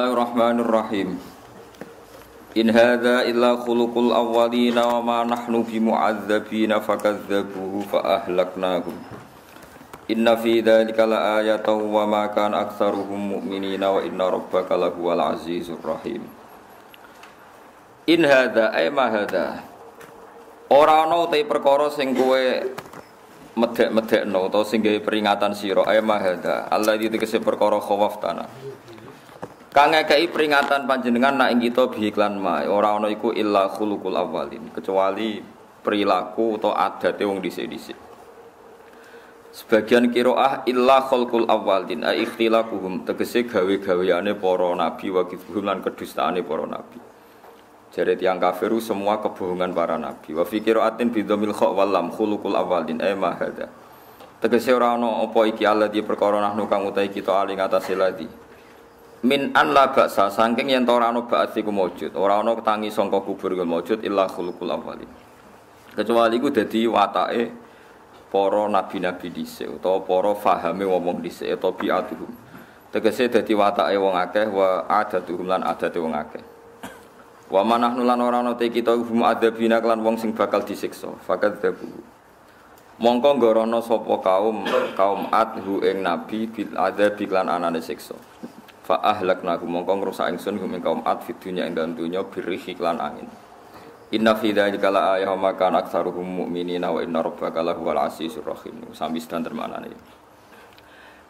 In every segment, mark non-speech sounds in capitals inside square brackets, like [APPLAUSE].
Bismillahirrahmanirrahim. In hadza illa khuluqul awwalina wa ma nahnu bimu'adzabina fakadzabuhu fa ahlaknahum. Inna fi dzalika laayatan wa ma kana aktsaruhum mu'minina wa inna rabbaka lahuwal azizur rahim. In hadza ay ma hadza. Ora ana te perkara sing kowe medek-medekno utawa sing gawe peringatan sira ay ma hadza. Allah iki tegese perkara khawaf tanah. Kang ngekei peringatan panjenengan nak ing kita bihiklan ma ora ana iku illa khuluqul awalin kecuali perilaku atau adate wong dhisik-dhisik. Sebagian kiroah illa khulqul awalin ai ikhtilafuhum tegese gawe-gaweane para nabi wa kifhum lan kedustaane para nabi. Jadi tiang kafiru semua kebohongan para nabi. Wa fi qiraatin bi dhamil kha wal lam khuluqul awalin ai ma hada. Tegese ora ana apa iki Allah di perkara nahnu kang utahi kita ali ngatasé min an la baksa saking yen ora ana ba'ats iku maujud ora ana tangi sangka kubur iku maujud illa khuluqul awwalin. Kecuali iku dadi watake para nabi-nabi dhisik utawa para fahame wong dhisik utawa bi'atuhum. Tegese dadi watake wong akeh wa adatuhum lan adate wong akeh. Wa manahnu lan ora ana te kita hum adabina lan wong sing bakal disiksa. Fakat dabu. Mongko ngorono sapa kaum kaum adhu ing nabi bil adabi lan anane siksa fa ahlakna mongko ngrusak ingsun hum ing kaum ad fid dunya ing dalem dunya birrihi lan angin Inna fi dzalika la ayatan ma kana aktsaruhum mu'minina wa inna rabbaka lahuwal azizur rahim. Sami sedang termanane.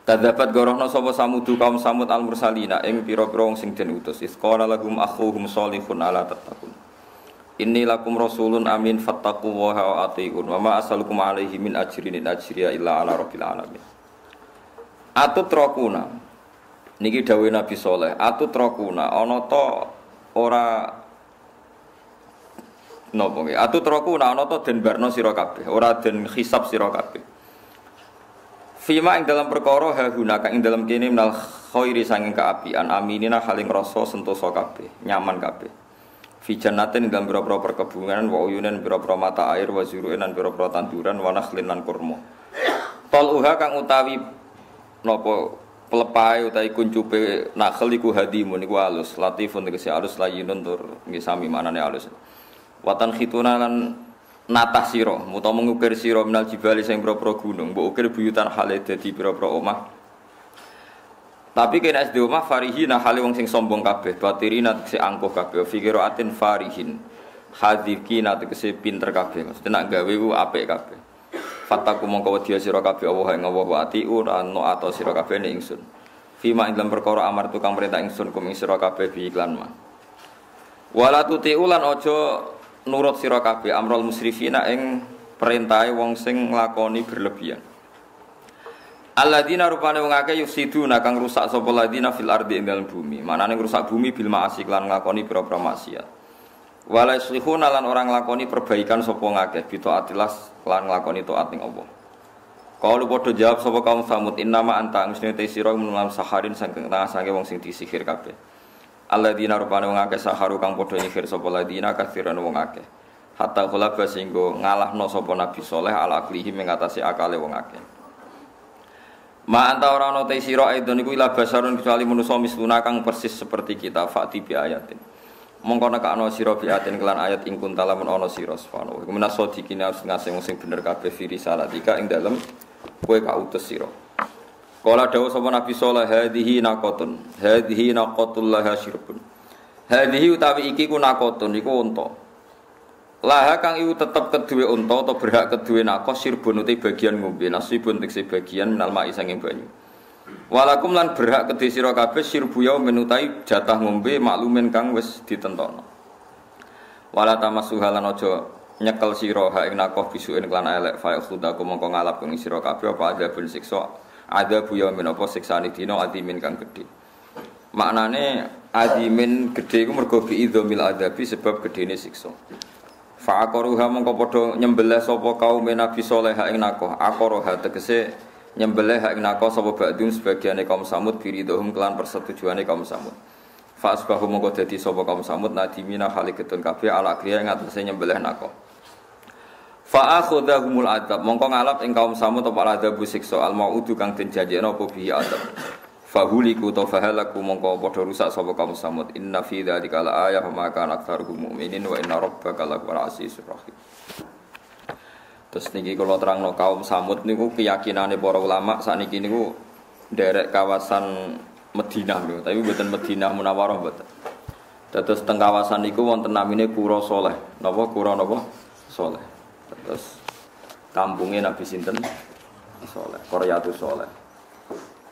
Kadzabat gorohna sapa samudu kaum samud al mursalina ing pira-pira wong sing den utus. Isqala lahum akhuhum sholihun ala tattaqun. Inni lakum rasulun amin fattaqu wa atiun wa ma asalukum alaihi min ajrin in ajriya illa ala rabbil alamin. Atut rokuna Niki dawuh Nabi Soleh, atu trokuna ana to ora napa? Atu trokuna ana to den barno sira ora den hisab sira kabeh. Fima ing dalam perkara hahuna kang ing dalam kene minal khairi sanging kaapian aminina haling rasa sentosa kabeh, nyaman kabeh. Fi jannatin dalam pira-pira perkebunan wa uyunan pira-pira mata air wa zuru'in lan pira-pira tanduran wa nakhlin. Tol uha kang utawi napa pelepai utai kuncupe nakhel iku hadimun iku alus latifun tegese alus layinun tur nggih sami manane alus watan khituna lan natah sira utawa mengukir sira minal jibali sing pira-pira gunung mbok ukir buyutan hale dadi pira-pira omah. Tapi kena SD omah farihina hale wong sing sombong kabeh batirina tegese angkuh kabeh. Fikiratin farihin hadikina tegese pinter kabeh. Maksudnya nak gawe ku apik kabeh Fataku mongko wedi sira kabeh Allah ing Allah wa atiu lan no ato sira kabeh ning ingsun. Fima ing dalam perkara amar tukang perintah ingsun kum ing sira kabeh bi iklan ma. Wala tutiu lan aja nurut sira kabeh amrul musrifina ing perintahe wong sing nglakoni berlebihan. Alladzina rupane wong akeh yusiduna kang rusak sapa ladina fil ardi ing dalam bumi. Manane rusak bumi bil ma'asi lan nglakoni pira-pira maksiat. Wala yuslihuna lan orang nglakoni perbaikan sapa ngakeh atilas lan nglakoni taat ning Allah. Kalau padha jawab sapa kaum Samud innama anta mesti te sira menalam saharin saking tengah sange wong sing disihir kabeh. Alladzina rupane wong akeh saharu kang padha nyihir sapa ladina kathiran wong akeh. Hatta khulaba singgo ngalahno sapa Nabi Saleh ala aklihi mengatasi akale wong akeh. Ma anta ora ana te sira aidon iku ila basarun kecuali manusa misluna kang persis seperti kita fakti bi ayatin mongko nekakno sira biatin kelan ayat ing kuntala men ana sira subhanahu wa minas sadiqina ngasih sing bener kabeh fi risalatika ing dalem kowe kautus sira. Kala dawuh sapa Nabi sallallahu hadhihi naqatun hadhihi naqatul laha syirbun hadhihi utawi iki ku naqatun iku unta. Laha kang iku tetep keduwe unta atau berhak keduwe nakos sirbun uti bagian ngombe nasibun tekse bagian minal mai banyu Walakum lan berhak kedhe sira kabeh sirbu yaumin utai jatah ngombe maklumin kang wis ditentokno. Wala tamassuha lan aja nyekel sira ha ing nakoh bisuin kelan elek fa khudaku mongko ngalap ing sira kabeh apa ada bun siksa ada bu yaumin apa siksane dina adimin kang gedhe. Maknane adimin gedhe iku mergo bi idzamil adabi sebab gedene siksa. Fa aqaruha mongko padha nyembelih sapa kaum Nabi saleh ing nakoh. Aqaruha tegese nyembelih hak nako sapa ba'dum sebagiane kaum samud biridhum kelan persetujuane kaum samud. Fa asbahu mongko dadi sapa kaum samud nadimina haliketun kabeh ala kriya ngatasé nyembelih nako. Fa akhudhahumul adab mongko ngalap ing kaum samud apa adab siksa al maudu kang den janjekno apa bihi adab fahuliku to fahalaku mongko padha rusak sapa kaum samud. Inna fi dzalika la ayah ma kana aktsaruhum mu'minin wa inna rabbaka lahuwal azizur rahim Terus niki kalau terangno kaum samud niku keyakinane para ulama sakniki niku derek kawasan Madinah lho, tapi buatan Madinah Munawwarah mboten. Terus teng kawasan niku wonten namine Kuro Soleh. Napa Kuro napa? Soleh. Terus kampungnya Nabi sinten? Soleh, Koryatu Soleh.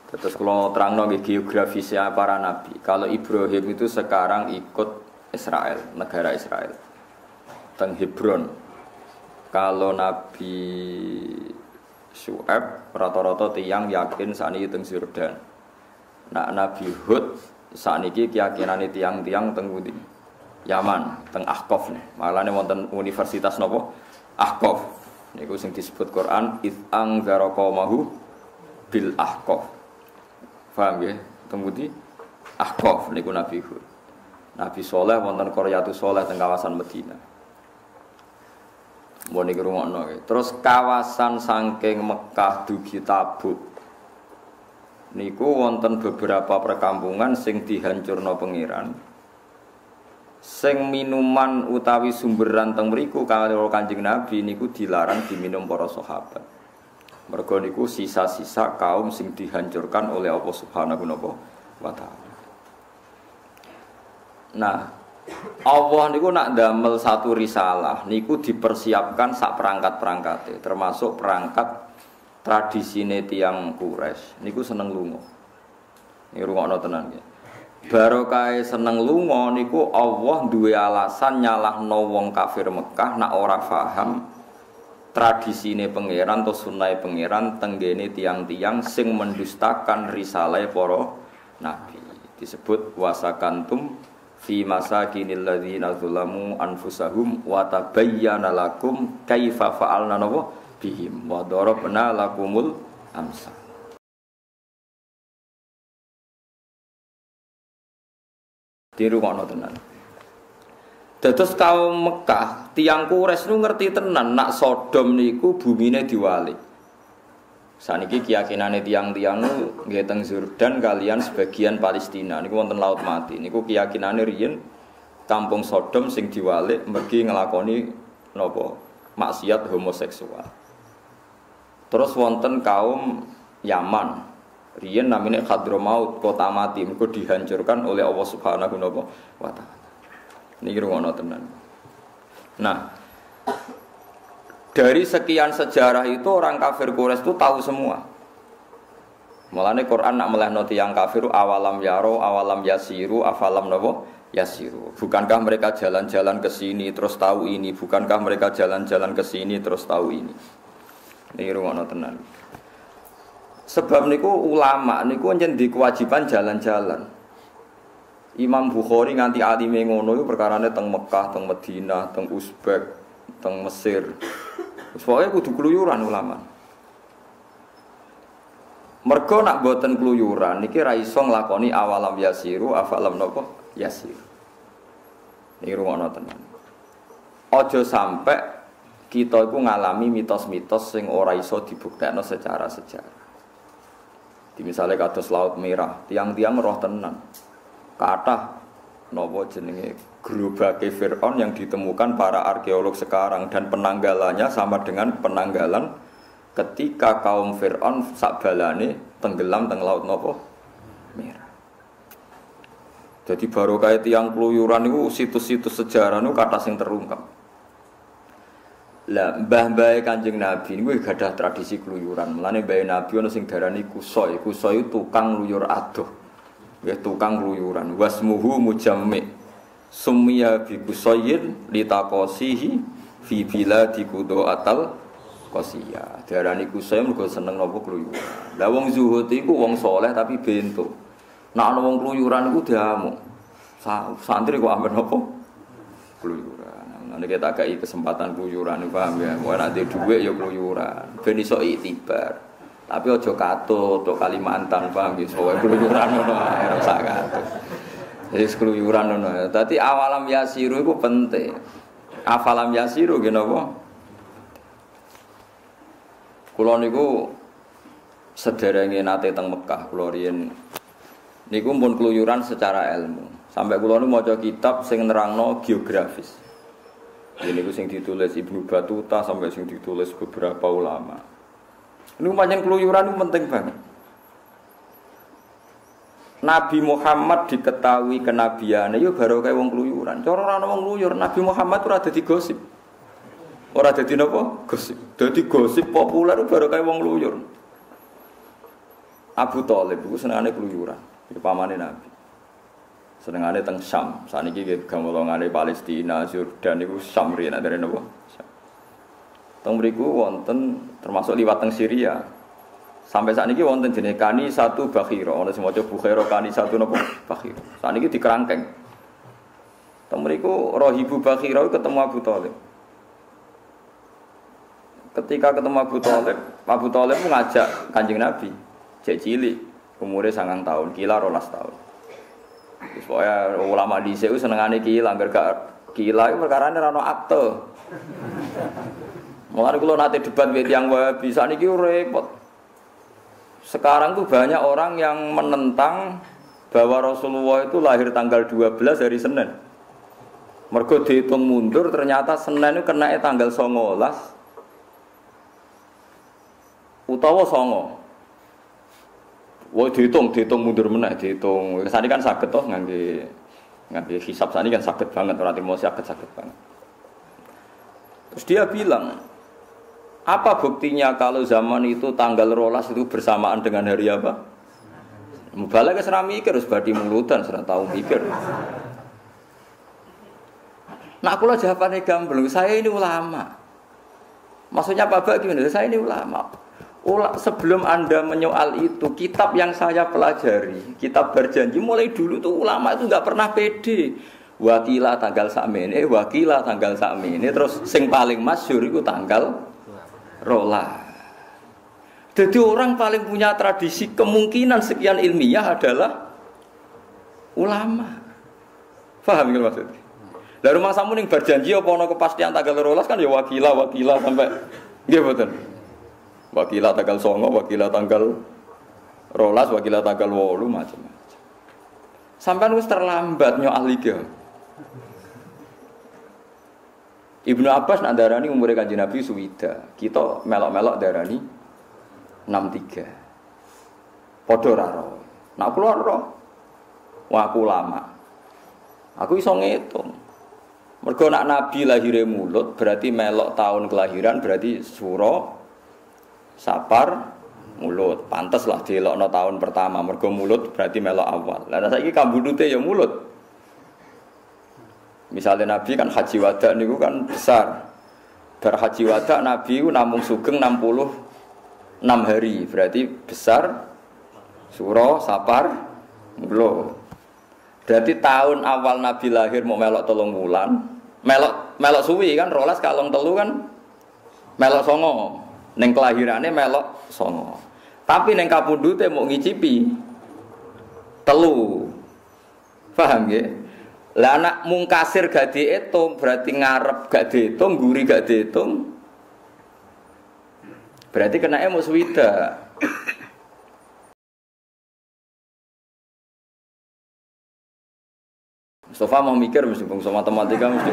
Terus kalau terang nonggi geografisnya para nabi, kalau Ibrahim itu sekarang ikut Israel, negara Israel, teng Hebron. Kalau Nabi Shu'ab, rata-rata tiang yakin saat ini teng Jordan. Nah Nabi Hud saat ini keyakinan tiang-tiang teng. Yaman, teng Ahqaf nih. Malah nih wonten universitas nopo Ahqaf. Niku sing disebut Quran it angzaraqamahu bil Ahqaf. Paham ya? Kemudian Ahqaf niku Nabi Hud. Nabi Soleh wonten Qaryatu Soleh teng kawasan Medina. Mau niku rungokno. Terus kawasan saking Mekah dugi Tabuk. Niku wonten beberapa perkampungan sing dihancurno pangeran. Sing minuman utawi sumberan teng mriku kalau Kanjeng Nabi niku dilarang diminum para sahabat. Mergo niku sisa-sisa kaum sing dihancurkan oleh Allah Subhanahu wa taala. Nah, Allah niku nak damel satu risalah niku dipersiapkan sak perangkat-perangkate, termasuk perangkat tradisine tiang Quraisy. Niku seneng lunga. Ini rungokno tenan nggih. Barokah seneng lunga niku Allah duwe alasan nyalahno wong kafir Mekah nak ora faham tradisi ini pangeran atau sunai pangeran tenggene tiang-tiang sing mendustakan risalah poro nabi disebut wasakantum fi masa kinil ladzina zulamu anfusahum wa tabayyana lakum kaifa fa'alna nawa bihim wa darabna lakumul amsa Tiru kono tenan. Dados kaum Mekah, tiang Quraisy nu ngerti tenan nak Sodom niku bumine diwali. Saniki keyakinane tiang-tiang nu nggih teng Jordan kalian sebagian Palestina niku wonten laut mati. Niku keyakinane riyen kampung Sodom sing diwali mergi ngelakoni napa maksiat homoseksual. Terus wonten kaum Yaman. Riyen namanya Hadramaut, kota mati, mergo dihancurkan oleh Allah Subhanahu wa taala. Ini rungono tenan. Nah, dari sekian sejarah itu orang kafir Quraisy itu tahu semua. Mulane Quran nak melehno yang kafir awalam yaro, awalam yasiru, afalam nopo yasiru. Bukankah mereka jalan-jalan ke sini terus tahu ini? Bukankah mereka jalan-jalan ke sini terus tahu ini? Ini rungono tenan. Sebab niku ulama niku jadi kewajiban jalan-jalan. Imam Bukhari nganti alime ngono iku perkarane teng Mekah, teng Madinah, teng Uzbek, teng Mesir. Pokoke kudu keluyuran ulama. Mergo nak boten keluyuran niki ra iso nglakoni awalam yasiru afalam napa yasir. Niki rumono tenan. Aja sampai kita iku ngalami mitos-mitos sing ora iso dibuktekno secara sejarah. Di misalnya kados Laut Merah, tiang-tiang roh tenan kata nopo jenenge gerobake Fir'aun yang ditemukan para arkeolog sekarang dan penanggalannya sama dengan penanggalan ketika kaum Fir'aun sakbalane tenggelam teng laut nopo merah. Jadi baru kayak tiang keluyuran itu situs-situs sejarah itu kata sing terungkap. Lah mbah mbah kanjeng Nabi gak ada tradisi keluyuran. Mulane mbah Nabi ono sing darani kusoi, kusoi tukang luyur adoh ya tukang luyuran wasmuhu mujammi. Summiya bi kusayyin litakosihi fi biladi kudo atal kosia darani kusay mergo seneng nopo keluyuran. Lah wong zuhud iku wong soleh tapi bento nak ana wong keluyuran iku diamuk. Santri kok ambil nopo? Keluyuran. Nanti kita kai kesempatan keluyuran paham ya? Mau nanti duit ya keluyuran. Ben iso itibar tapi ojo kato to Kalimantan paham ya sowe keluyuran ngono ae ora. Jadi keluyuran ngono. Dadi awalam yasiru iku penting. Afalam yasiru nggih napa? Kula niku sederenge nate teng Mekah, kula riyen niku pun keluyuran secara ilmu. Sampai kula nu maca kitab sing nerangno geografis. Ini sing ditulis Ibnu Batuta sampai sing ditulis beberapa ulama. Ini panjang keluyuran itu penting banget. Nabi Muhammad diketahui kenabiannya, yo baru kayak wong keluyuran. Cara orang wong keluyur, Nabi Muhammad tuh ada di gosip. Orang ada di nopo gosip. Jadi gosip populer baru kayak wong keluyur. Abu Talib itu senangannya keluyuran, di pamane Nabi. Senengane teng Syam. Saniki gamolongane Palestina, Jordan iku Syam riyen dari napa? Teng mriku wonten termasuk liwat teng Syria. Sampai saat ini wonten jenis kani satu bakhiro, ono semua coba bukhiro kani satu nopo bakhiro. Saat ini dikerangkeng. Teng mriku rohibu bakhiro ketemu Abu Talib. Ketika ketemu Abu Talib, Abu Talib ngajak kanjeng Nabi, cek cilik, umurnya sangat tahun, kila rolas tahun. Supaya ulama di sini senengane kila, anggar gak kila perkara ini rano akte. Mulai kalau nanti debat yang bisa nih repot. Sekarang tuh banyak orang yang menentang bahwa Rasulullah itu lahir tanggal 12 hari Senin. Mergo dihitung mundur ternyata Senin itu kena tanggal 19 utawa songo. Wah dihitung, dihitung mundur meneh, dihitung. Sani kan sakit toh ngangge ngangge hisap sani kan sakit banget orang mau sakit sakit banget. Terus dia bilang, apa buktinya kalau zaman itu tanggal rolas itu bersamaan dengan hari apa? Mubalak ke mikir, harus badi mulutan, serah tahu mikir. Nah aku lah jawabannya gamblang, saya ini ulama. Maksudnya apa gimana? Saya ini ulama sebelum Anda menyoal itu, kitab yang saya pelajari, kitab berjanji mulai dulu tuh ulama itu nggak pernah pede. Wakilah tanggal sakmene, wakilah tanggal sakmene, terus sing paling masyhur itu tanggal rola. Jadi orang paling punya tradisi kemungkinan sekian ilmiah adalah ulama. Faham nggak maksudnya? Dari rumah samu ning berjanji apa ono kepastian tanggal rolas kan ya wakilah wakilah sampai nggih betul. Wakilah tanggal songo, wakilah tanggal rolas, wakilah tanggal wolu macam-macam. Sampai nus terlambat nyo ahli. Ibnu Abbas nak darani umurnya kanji Nabi suwida. Kita melok-melok darani 63. Podo raro. Nak keluar roh. Wah aku lama. Aku iso ngitung. Mergo nak Nabi lahirnya mulut berarti melok tahun kelahiran berarti suro sapar mulut pantas lah no tahun pertama mergo mulut berarti melok awal lah saiki kambudute ya mulut misalnya Nabi kan haji wada niku kan besar. Berhaji wada Nabi namung sugeng 66 hari. Berarti besar suro sapar mulut berarti tahun awal Nabi lahir mau melok tolong bulan. Melok melok suwi kan? Rolas kalong telu kan? Melok songo. Neng kelahirannya melok songo. Tapi neng kapundute mau ngicipi telu. Paham ya? Lah anak mungkasir gak dihitung berarti ngarep gak dihitung, guri gak dihitung. Berarti kena emo swida. Mustafa mau mikir mesti sama matematika mesti.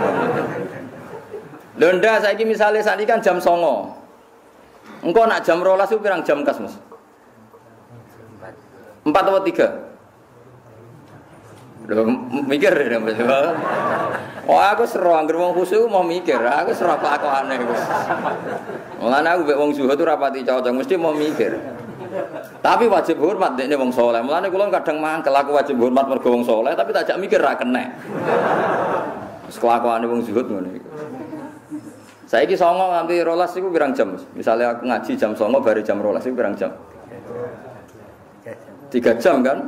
Londa saya misalnya saat ini kan jam songo. Engkau nak jam rolas itu pirang jam kas mas? Empat atau tiga? Udah mikir ya mas. Oh aku seru, angger wong khusyuk mau mikir, aku seru aneh gus. Mulanya aku bek wong suhu tuh rapati cocok, mesti mau mikir. Tapi wajib hormat ini wong soleh. Mulanya kulon kadang mangkel aku wajib hormat mergo wong soleh, tapi tak mikir ra kena. Kelakuan wong zuhud ngono saya ini songo nganti rolas itu berang jam. Misalnya aku ngaji jam songo baru jam rolas itu berang jam. Tiga jam kan?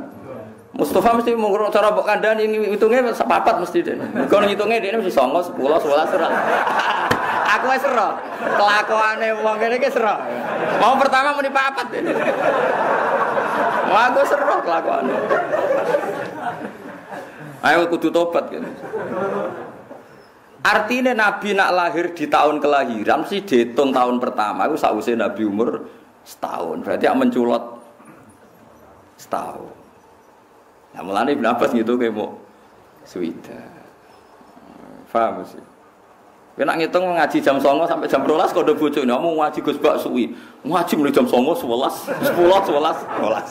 Mustafa mesti mau cara bok kandang ini hitungnya sepapat mesti deh. Kalau hitungnya dia mesti songo sepuluh sebelas serah. [LAUGHS] aku es serah. Kelakuannya uang ini ke serah. Mau pertama mau dipapat ini. Mau aku serah kelakuannya. Ayo kudu tobat gitu. Artinya Nabi nak lahir di tahun kelahiran sih dihitung tahun pertama itu sausai Nabi umur setahun. Berarti yang menculot setahun. Nah, mulane Ibn Abbas gitu kayak mau suwida. Paham sih? Kena ngitung ngaji jam songo sampai jam rolas kau udah nih, mau ngaji gus bak suwi, ngaji mulai jam songo sebelas, sepuluh, sebelas, sebelas.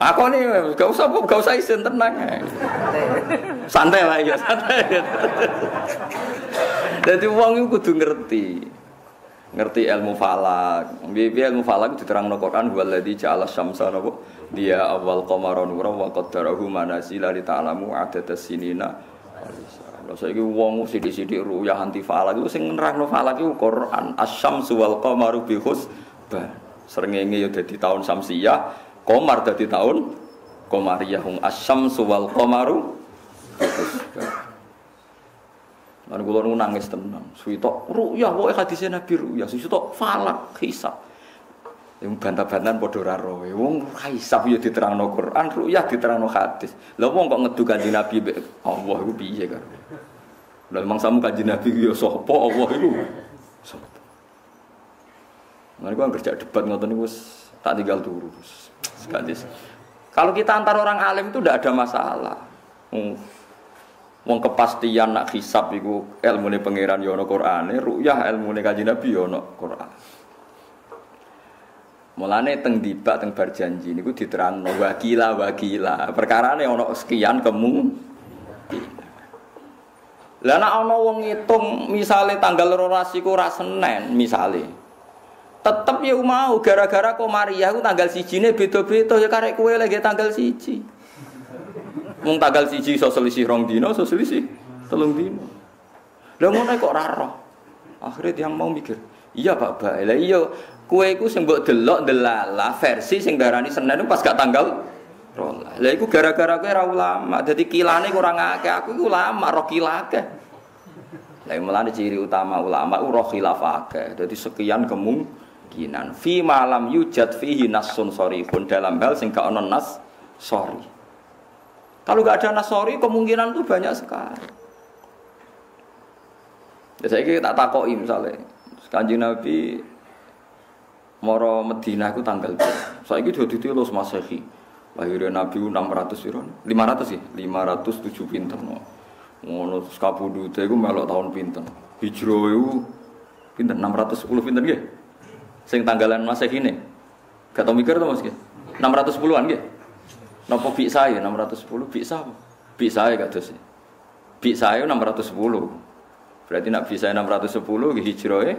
Aku nih gak usah gak usah isin tenang, santai lah ya santai. Jadi uang itu kudu ngerti, ngerti ilmu falak. Bibi ilmu falak diterang no Quran waladhi ja'ala syamsa nabo dia awal qamara nura wa qaddarahu manazila li ta'lamu adada sinina. Lha saiki wong sithik-sithik ruyah anti falak iku sing nerangno falak iku Quran asyamsu wal qamaru bi husban. Srengenge ya dadi tahun samsiyah, Komar dadi tahun Komariyah hum asyamsu wal qamaru Lan kula nu nangis tenang. Suwito ruyah wae hadise Nabi ruyah, suwito falak hisab. Yang bantah-bantahan padha ora roe. Wong ra hisab ya diterangno Quran, ruyah diterangno hadis. Lah wong kok ngedu kanjeng Nabi Allah iku piye kan? Lah mangsamu kanjeng Nabi ya sapa Allah iku? Sapa? Nah, gua kerja debat ngoten niku tak tinggal turu. Sekadis. Kalau kita antar orang alim itu tidak ada masalah. Hmm. Wong kepastian nak hisab iku ilmune pangeran yo ana Qur'ane, ruyah ilmune kanjeng Nabi yo ana Qur'an. Mulane teng dibak teng bar janji niku diterangno wakila wakila. Perkarane ana sekian kemu. Lah nek ana wong ngitung misale tanggal 12 iku ora Senin misale. Tetep ya mau gara-gara kok Maria ku tanggal sijine beda-beda ya karek kowe lagi tanggal siji. Mung tanggal siji iso selisih rong dino, iso selisih telung dino. Lah ngono kok ora roh. Akhirnya dia mau mikir, iya Pak Ba, lah iya kue iku sing mbok delok delala versi sing darani Senin pas gak tanggal rola. Lah iku gara-gara kowe ora ulama, dadi kilane kurang akeh, aku iku ulama roh kilake. Lah mulane ciri utama ulama roh khilaf akeh. Dadi sekian kemungkinan fi malam yujad fihi nasun sorifun dalam hal sing gak ono nas sorry. Kalau nggak ada nasori kemungkinan itu banyak sekali. Ya saya tak takoi misalnya, kanji Nabi Moro Medina itu tanggal Saya itu jadi tilus masehi. Lahirnya Nabi 600 piro? 500 sih, 507 pinter. Ngono terus kabudut itu melok tahun pinter. Hijrah itu pinter 610 pinter nggih. Sing tanggalan masehi ini. Gak tau mikir tuh Mas nggih. 610-an nggih. Nopo bi saya 610 bi apa? Bi saya gak terus. Bi saya 610. Berarti nak bi saya 610 hijrah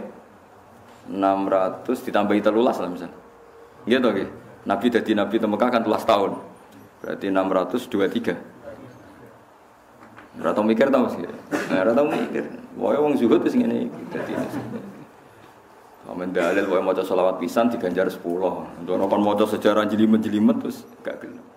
600 ditambahi telulas lah misalnya. Gitu oke. Nabi dari Nabi di Mekah kan telas tahun. Berarti 623. Ora tau mikir tau sih. Ora tau mikir. Wae wong zuhud wis ngene iki dadi. Amin dalil wae maca selawat pisan diganjar 10. Untuk kon maca sejarah jelimet-jelimet terus gak gelem.